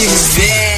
que vem.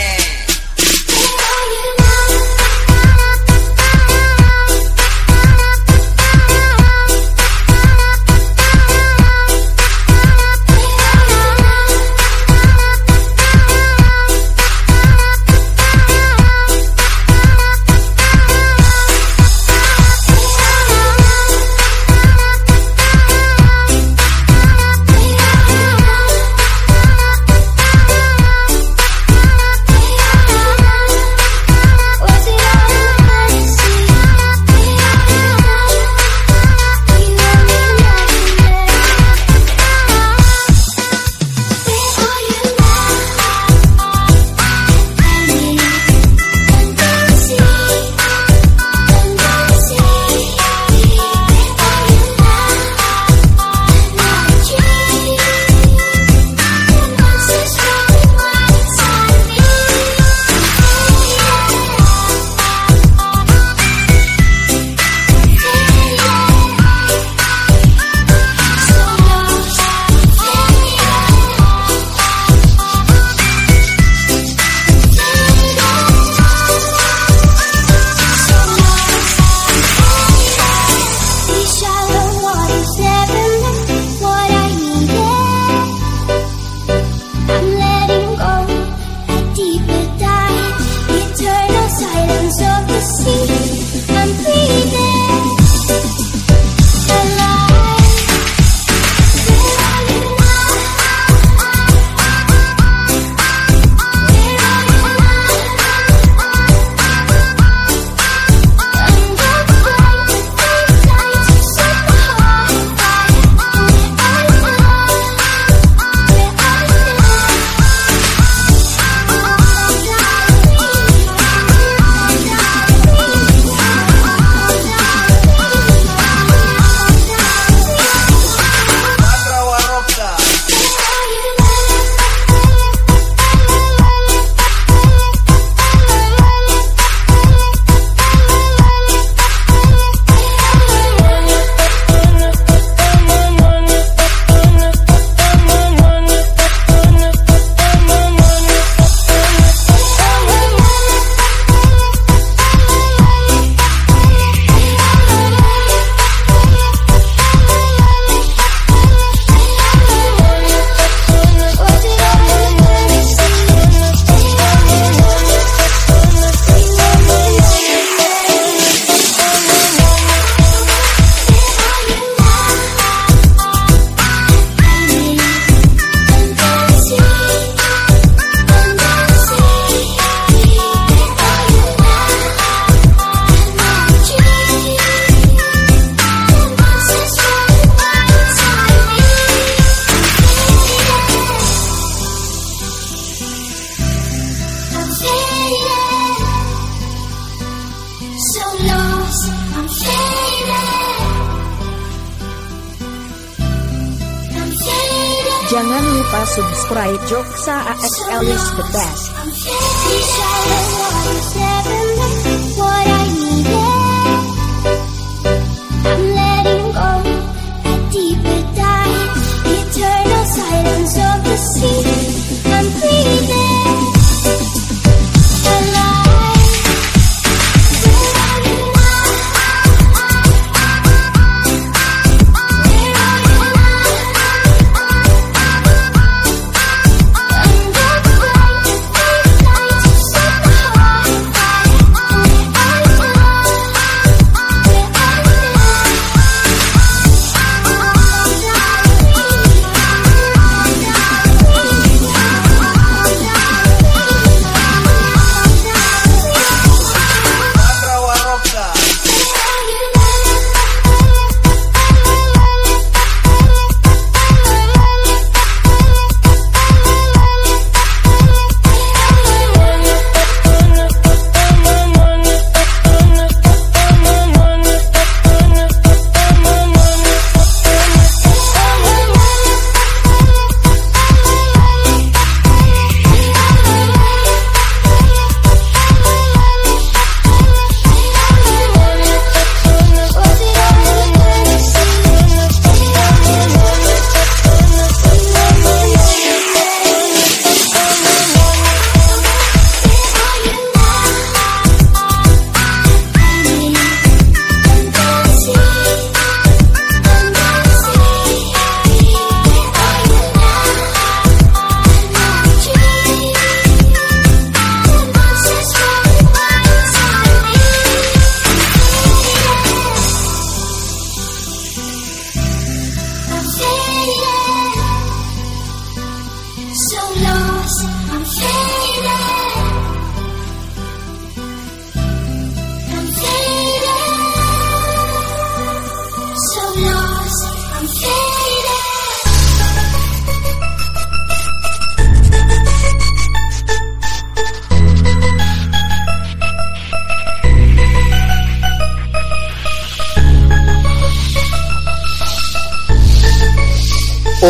pa-subscribe. Joke sa ASL is the best.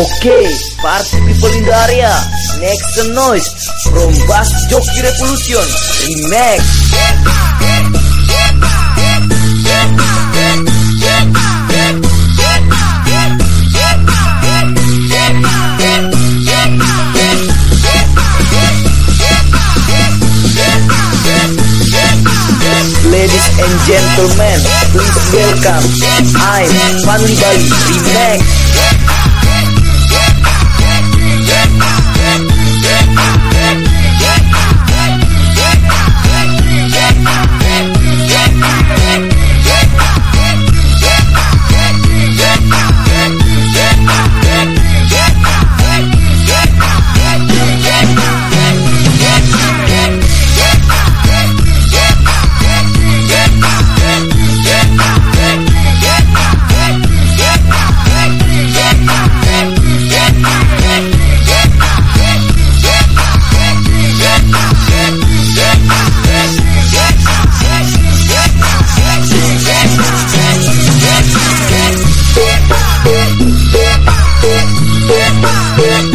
Okay, party people in the area, make some noise from Bass Jockey Revolution Remix. Ladies and gentlemen, please welcome I'm Fadli Bali Remix. Yeah.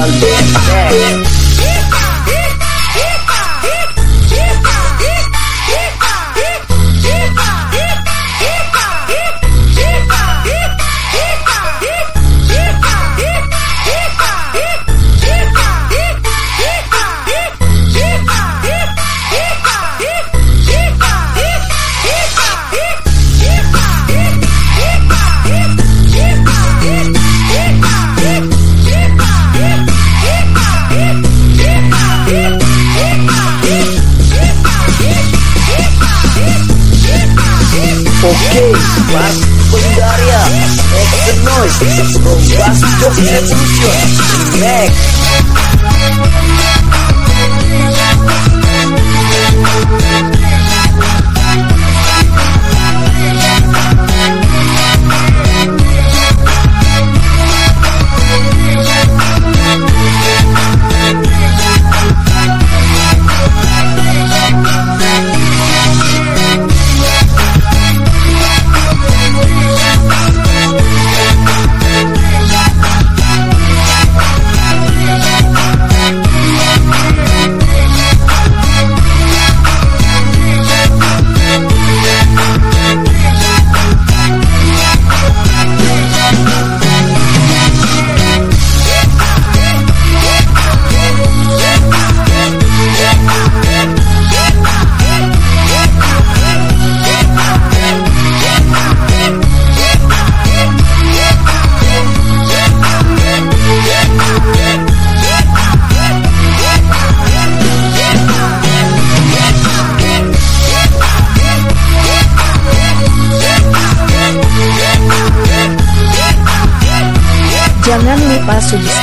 Fadli Bali Bass Jockey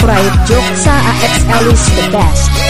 pride, joke sa AXL is the best.